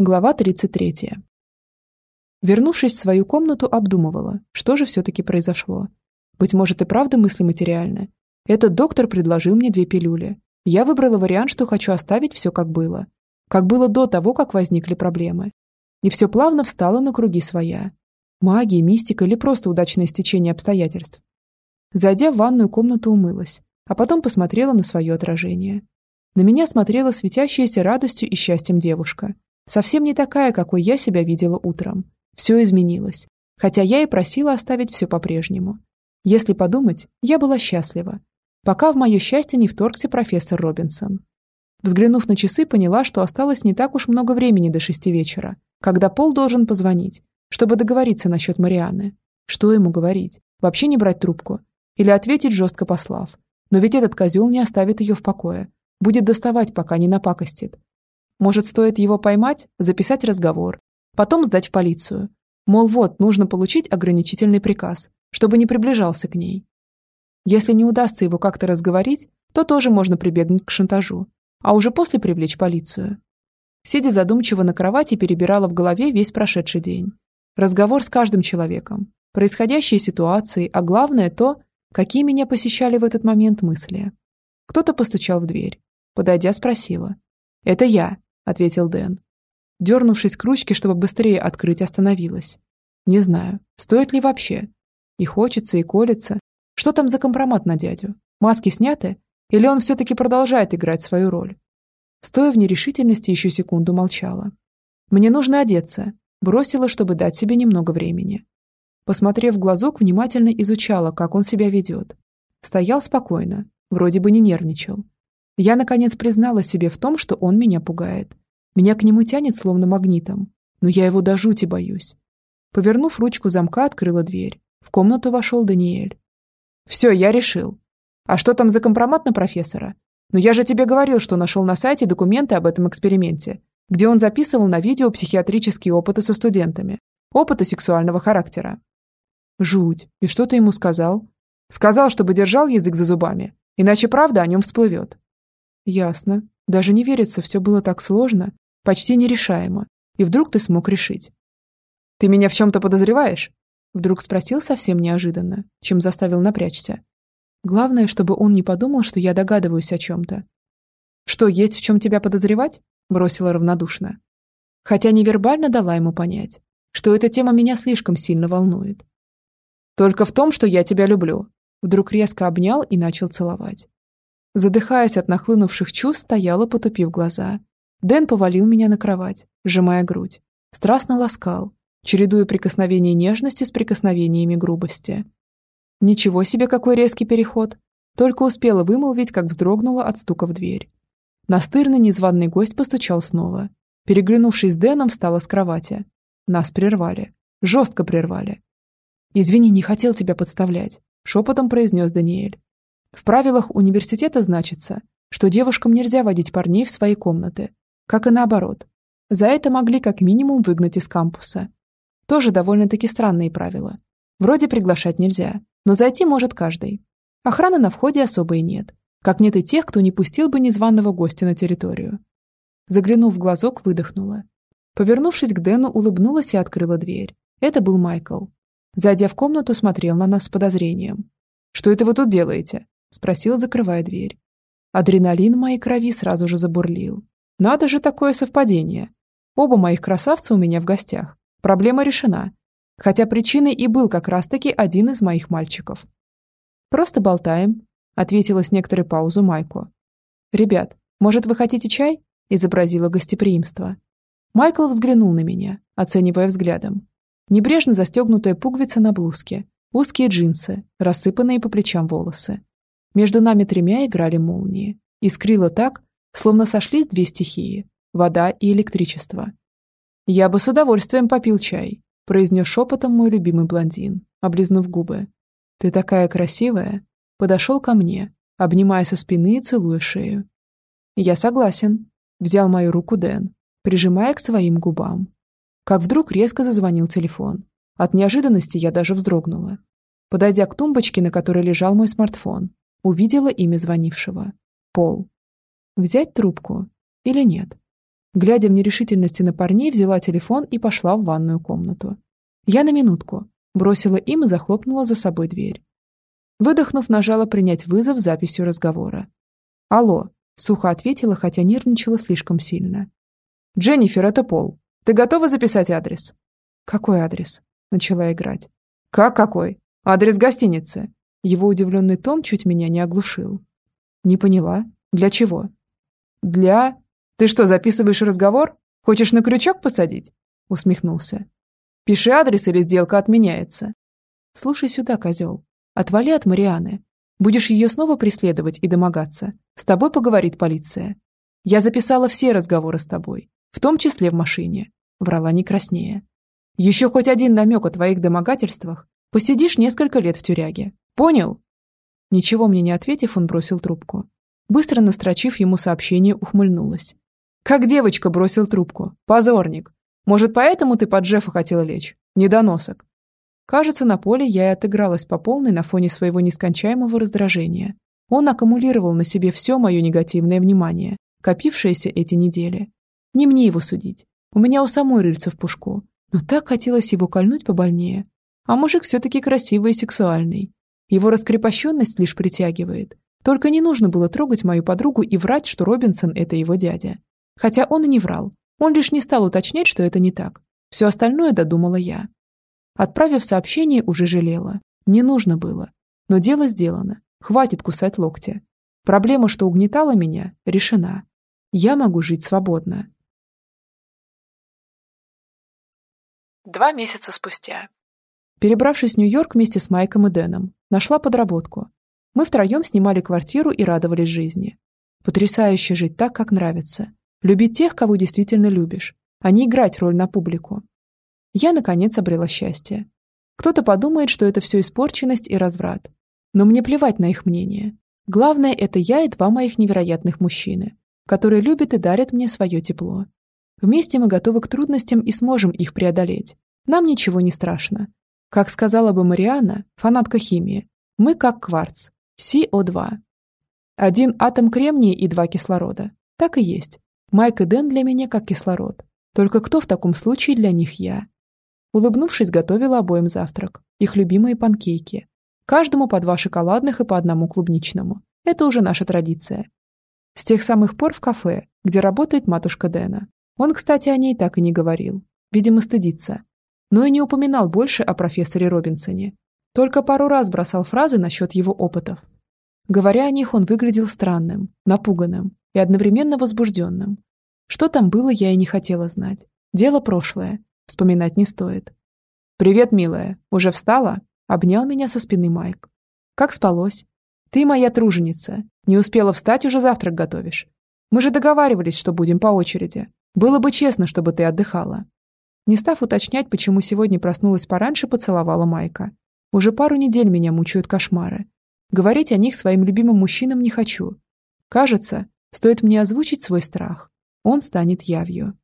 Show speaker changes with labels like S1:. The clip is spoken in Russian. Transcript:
S1: Глава 33. Вернувшись в свою комнату, обдумывала, что же все-таки произошло. Быть может и правда мысли материальны. Этот доктор предложил мне две пилюли. Я выбрала вариант, что хочу оставить все как было. Как было до того, как возникли проблемы. И все плавно встало на круги своя. Магия, мистика или просто удачное стечение обстоятельств. Зайдя в ванную комнату, умылась, а потом посмотрела на свое отражение. На меня смотрела светящаяся радостью и счастьем девушка, Совсем не такая, какой я себя видела утром. Все изменилось. Хотя я и просила оставить все по-прежнему. Если подумать, я была счастлива. Пока в мое счастье не вторгся профессор Робинсон. Взглянув на часы, поняла, что осталось не так уж много времени до шести вечера, когда Пол должен позвонить, чтобы договориться насчет Марианы. Что ему говорить? Вообще не брать трубку? Или ответить жестко послав? Но ведь этот козел не оставит ее в покое. Будет доставать, пока не напакостит. Может, стоит его поймать, записать разговор, потом сдать в полицию. Мол, вот, нужно получить ограничительный приказ, чтобы не приближался к ней. Если не удастся его как-то разговорить, то тоже можно прибегнуть к шантажу, а уже после привлечь полицию. Сидя задумчиво на кровати, перебирала в голове весь прошедший день. Разговор с каждым человеком, происходящие ситуации, а главное то, какие меня посещали в этот момент мысли. Кто-то постучал в дверь. Подойдя, спросила. «Это я», — ответил Дэн. Дернувшись к ручке, чтобы быстрее открыть, остановилась. Не знаю, стоит ли вообще. И хочется, и колется. Что там за компромат на дядю? Маски сняты? Или он все-таки продолжает играть свою роль? Стоя в нерешительности, еще секунду молчала. «Мне нужно одеться», бросила, чтобы дать себе немного времени. Посмотрев в глазок, внимательно изучала, как он себя ведет. Стоял спокойно, вроде бы не нервничал. Я, наконец, признала себе в том, что он меня пугает. Меня к нему тянет словно магнитом, но я его до жути боюсь. Повернув ручку замка, открыла дверь. В комнату вошел Даниэль. «Все, я решил. А что там за компромат на профессора? Ну я же тебе говорил, что нашел на сайте документы об этом эксперименте, где он записывал на видео психиатрические опыты со студентами. Опыты сексуального характера». «Жуть. И что ты ему сказал?» «Сказал, чтобы держал язык за зубами, иначе правда о нем всплывет». Ясно. Даже не верится, все было так сложно, почти нерешаемо. И вдруг ты смог решить. Ты меня в чем-то подозреваешь? Вдруг спросил совсем неожиданно, чем заставил напрячься. Главное, чтобы он не подумал, что я догадываюсь о чем-то. Что, есть в чем тебя подозревать? Бросила равнодушно. Хотя невербально дала ему понять, что эта тема меня слишком сильно волнует. Только в том, что я тебя люблю. Вдруг резко обнял и начал целовать. Задыхаясь от нахлынувших чувств, стояла, потупив глаза. Дэн повалил меня на кровать, сжимая грудь. Страстно ласкал, чередуя прикосновения нежности с прикосновениями грубости. Ничего себе, какой резкий переход. Только успела вымолвить, как вздрогнула от стука в дверь. Настырный незваный гость постучал снова. Переглянувшись с Дэном, встала с кровати. Нас прервали. Жестко прервали. «Извини, не хотел тебя подставлять», — шепотом произнес Даниэль. В правилах университета значится, что девушкам нельзя водить парней в свои комнаты, как и наоборот. За это могли как минимум выгнать из кампуса. Тоже довольно-таки странные правила. Вроде приглашать нельзя, но зайти может каждый. Охраны на входе особой нет, как нет и тех, кто не пустил бы незваного гостя на территорию. Заглянув в глазок, выдохнула. Повернувшись к Дэну, улыбнулась и открыла дверь. Это был Майкл. Зайдя в комнату, смотрел на нас с подозрением. «Что это вы тут делаете?» Спросил, закрывая дверь. Адреналин моей крови сразу же забурлил. Надо же такое совпадение. Оба моих красавца у меня в гостях. Проблема решена. Хотя причиной и был как раз-таки один из моих мальчиков. «Просто болтаем», — ответила с некоторой паузу Майку. «Ребят, может, вы хотите чай?» — изобразила гостеприимство. Майкл взглянул на меня, оценивая взглядом. Небрежно застегнутая пуговица на блузке, узкие джинсы, рассыпанные по плечам волосы. Между нами тремя играли молнии. Искрило так, словно сошлись две стихии – вода и электричество. «Я бы с удовольствием попил чай», – произнес шепотом мой любимый блондин, облизнув губы. «Ты такая красивая!» Подошел ко мне, обнимая со спины и целуя шею. «Я согласен», – взял мою руку Дэн, прижимая к своим губам. Как вдруг резко зазвонил телефон. От неожиданности я даже вздрогнула. Подойдя к тумбочке, на которой лежал мой смартфон, Увидела имя звонившего. Пол. Взять трубку или нет? Глядя в нерешительности на парней, взяла телефон и пошла в ванную комнату. Я на минутку. Бросила им и захлопнула за собой дверь. Выдохнув, нажала принять вызов записью разговора. «Алло», — сухо ответила, хотя нервничала слишком сильно. «Дженнифер, это Пол. Ты готова записать адрес?» «Какой адрес?» — начала играть. «Как какой? Адрес гостиницы». Его удивленный тон чуть меня не оглушил. «Не поняла. Для чего?» «Для...» «Ты что, записываешь разговор? Хочешь на крючок посадить?» Усмехнулся. «Пиши адрес или сделка отменяется». «Слушай сюда, козел. Отвали от Марианы. Будешь ее снова преследовать и домогаться. С тобой поговорит полиция. Я записала все разговоры с тобой, в том числе в машине». Врала не краснее. «Еще хоть один намек о твоих домогательствах, посидишь несколько лет в тюряге. Понял?» Ничего мне не ответив, он бросил трубку. Быстро настрочив ему сообщение, ухмыльнулась. Как девочка бросил трубку. Позорник. Может, поэтому ты под Джеффа хотела лечь? Недоносок. Кажется, на поле я и отыгралась по полной на фоне своего нескончаемого раздражения. Он аккумулировал на себе все мое негативное внимание, копившееся эти недели. Не мне его судить. У меня у самой рыльца в пушку. Но так хотелось его кольнуть побольнее. А мужик все-таки красивый и сексуальный. Его раскрепощенность лишь притягивает. Только не нужно было трогать мою подругу и врать, что Робинсон – это его дядя. Хотя он и не врал. Он лишь не стал уточнять, что это не так. Все остальное додумала я. Отправив сообщение, уже жалела. Не нужно было. Но дело сделано. Хватит кусать локти. Проблема, что угнетала меня, решена. Я могу жить свободно. Два месяца спустя. Перебравшись в Нью-Йорк вместе с Майком и Дэном, нашла подработку. Мы втроем снимали квартиру и радовались жизни. Потрясающе жить так, как нравится. Любить тех, кого действительно любишь, а не играть роль на публику. Я, наконец, обрела счастье. Кто-то подумает, что это все испорченность и разврат. Но мне плевать на их мнение. Главное, это я и два моих невероятных мужчины, которые любят и дарят мне свое тепло. Вместе мы готовы к трудностям и сможем их преодолеть. Нам ничего не страшно. Как сказала бы Мариана, фанатка химии, мы как кварц, СО2. Один атом кремния и два кислорода. Так и есть. Майк и Дэн для меня как кислород. Только кто в таком случае для них я? Улыбнувшись, готовила обоим завтрак. Их любимые панкейки. Каждому по два шоколадных и по одному клубничному. Это уже наша традиция. С тех самых пор в кафе, где работает матушка Дэна. Он, кстати, о ней так и не говорил. Видимо, стыдится. Но и не упоминал больше о профессоре Робинсоне. Только пару раз бросал фразы насчет его опытов. Говоря о них, он выглядел странным, напуганным и одновременно возбужденным. Что там было, я и не хотела знать. Дело прошлое. Вспоминать не стоит. «Привет, милая. Уже встала?» Обнял меня со спины Майк. «Как спалось?» «Ты моя труженица. Не успела встать, уже завтрак готовишь. Мы же договаривались, что будем по очереди. Было бы честно, чтобы ты отдыхала». Не став уточнять, почему сегодня проснулась пораньше, поцеловала Майка. Уже пару недель меня мучают кошмары. Говорить о них своим любимым мужчинам не хочу. Кажется, стоит мне озвучить свой страх. Он станет явью.